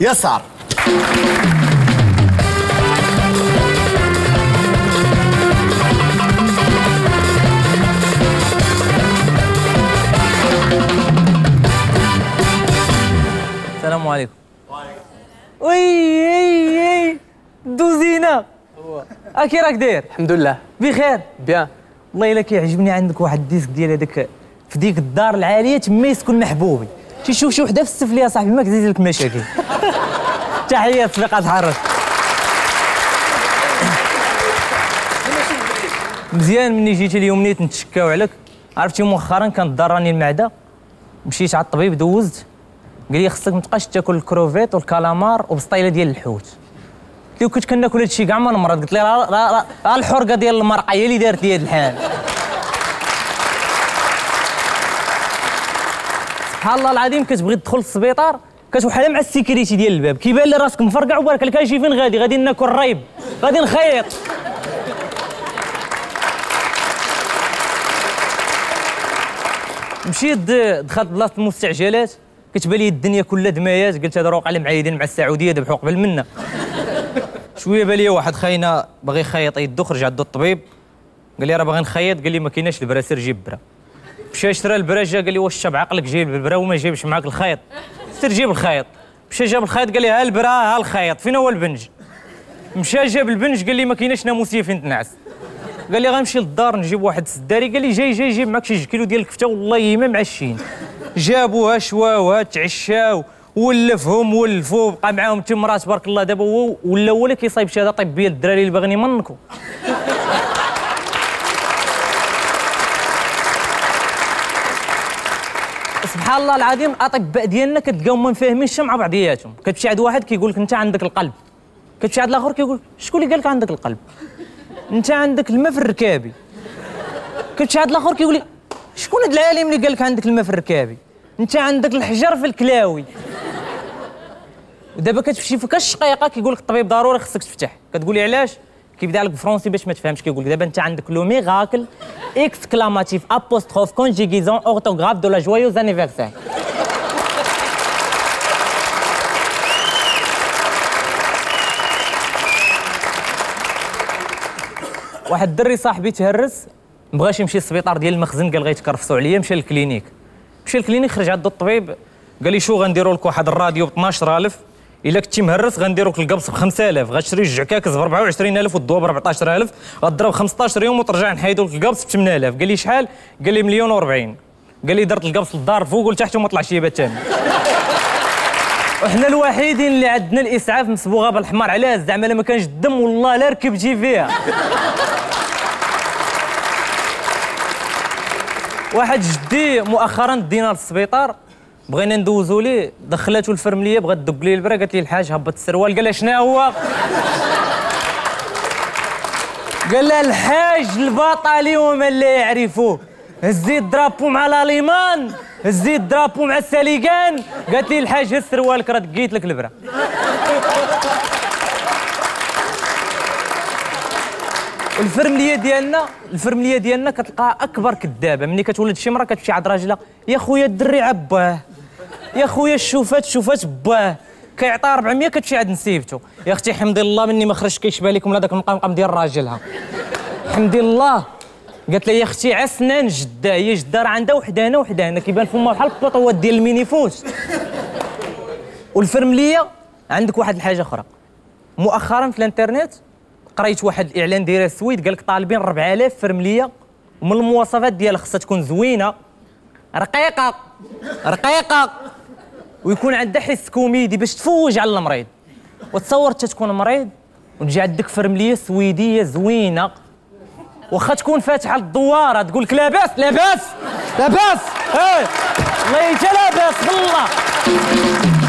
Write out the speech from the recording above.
يسار. السلام عليكم. oui oui oui. دوزينه أكي راك داير؟ الحمد لله. بخير. بيان. والله إلا كيعجبني عندك واحد ال disque ديال هذاك في ديك الدار العالية تما يسكن محبوبي. تيشوف شي وحده في السفلية صاحبي ما كزيد لك مشاكل. تحيات صديقات حرش مزيان مني جيتي اليوم نيت نتشكاو عليك. عرفتي مؤخرا كانت ضراني المعدة. مشيت على الطبيب دوزت. قال لي خصك ما تبقاش تاكل ال crevettes وال calamar وبسطيلة ديال الحوت. قلت له كنت كناكل هادشي كاع ما نمرض. قلت لي راه الحرقة ديال المرقه هي اللي دارت لي هاد الحال. سبحان الله العظيم كتبغي تدخل للسبيطار كتوحل مع ال sécurité ديال الباب. كيبان لي راسك مفرقع وبارك لك. شي فين؟ غادي غادي ناكل ريب غادي نخيط مشيت دخلت بلاصة المستعجلات. كتبان لي الدنيا كلها دمايات. قلت هذا روق على مع السعودية ذبحوا قبل منا شوية بان لي واحد خاينة باغي يخيط يدو خرج عندو الطبيب. قال لي راه باغي نخيط. قال لي ما كايناش البرا سير جيب برا. مشى شرى البرا جا قال لي واش عقلك جايب البرا وما جايبش معاك الخيط. سير جيب الخيط. مشى جاب الخيط قال لي ها البرا ها الخيط. فين هو البنج؟ مشى جاب البنج قال لي ما كايناش ناموسيه فين تنعس. قال لي غنمشي للدار نجيب واحد السداري قال لي جاي جاي جيب معاك شي كيلو ديال الكفتة والله ما معشين جابوها شواوها تعشاو ولفهم ولفوا بقى معاهم تمرات تبارك الله دابا هو ولا هو اللي كيصايب شهاده طبية للدراري اللي باغيين يمنكوا سبحان الله العظيم الاطباء ديالنا كتلقاهم ما فاهمينش مع بعضياتهم. كتمشي عند واحد كيقول لك أنت عندك القلب. كتمشي عند الآخر كيقول شكون اللي قال لك عندك القلب؟ أنت عندك الماء في الركابي كتمشي عند الآخر كيقول لي شكون هذا العالم اللي قال لك عندك الماء في الركابي أنت عندك الحجر في الكلاوي. ودابا كتمشي في الشقيقة كيقول لك الطبيب ضروري خصك تفتح. كتقولي علاش؟ كيبدا لك بالفرنسي باش ما تفهمش كيقول لك. دابا أنت عندك لو ميراكل exclamatif apostrophe conjugaison orthographe de la joyeuse anniversaire واحد الدري صاحبي تهرس مبغاش يمشي للسبيطار ديال المخزن قال غيتكرفسوا عليا مشى لل clinique. مشى لل clinique خرج عند الطبيب قال لي شو غنديروا لك واحد الراديو ب 12000 إلا كنتي مهرس غنديروا لك القبص ب 5000 غتشري جوج عكاكس ب 24000 والضوا ب 14000 غضرب 15 يوم وترجع نحيدوا لك القبص ب 8000 قال لي شحال؟ قال لي مليون و40 قال لي درت القبص للدار فوق ولتحت وما طلعش يبات ثاني وحنا الوحيدين اللي عندنا الإسعاف مصبوغه بالحمار. علاش؟ زعما ما كانش الدم والله لا ركب جي فيها. واحد جدي مؤخرا دينا للسبيطار. بغينا ندوزو ليه؟ دخلاتو الفرمليه بغات تدق ليه البرا قالت لي الحاج هبط السروال. قال لها شنو هو؟ قال لها الحاج البطلي ومن لا يعرفوه هزي الدرابو مع الاليمان هزي الدرابو مع الساليقان قالت لي الحاج هز سروالك راه دقيت لك البرا. الفرمليه ديالنا الفرمليه ديالنا كتلقى أكبر كذابه ملي كتولد شي مرا كتمشي عند راجلها يا خويا الدري عباه. يا خويا الشوفات شوفات باه كيعطيها 400 كتمشي عند نسيبته يا أختي حمدي الله مني ما خرجش كيشبه لكم هذاك المقام ديال راجلها. حمدي الله قالت لي يا أختي عسنان جدة هي جدة راه عندها وحده هنا وحده هنا كيبان فمها بحال البطوات ديال المينيفوس والفرمليه عندك واحد الحاجة أخرى. مؤخرا في الإنترنت قريت واحد الإعلان داير السويد قال لك طالبين 4000 فرمليه ومن المواصفات ديالها خصها تكون زوينة. رقيقة رقيقة. ويكون عندها حس كوميدي باش تفوج على المريض. وتصور انت تكون مريض وتجي عندك فرملية سويدية زوينة. واخا تكون فاتحة للدواره تقول لك لاباس لاباس لاباس. إيه. والله انت لاباس بالله.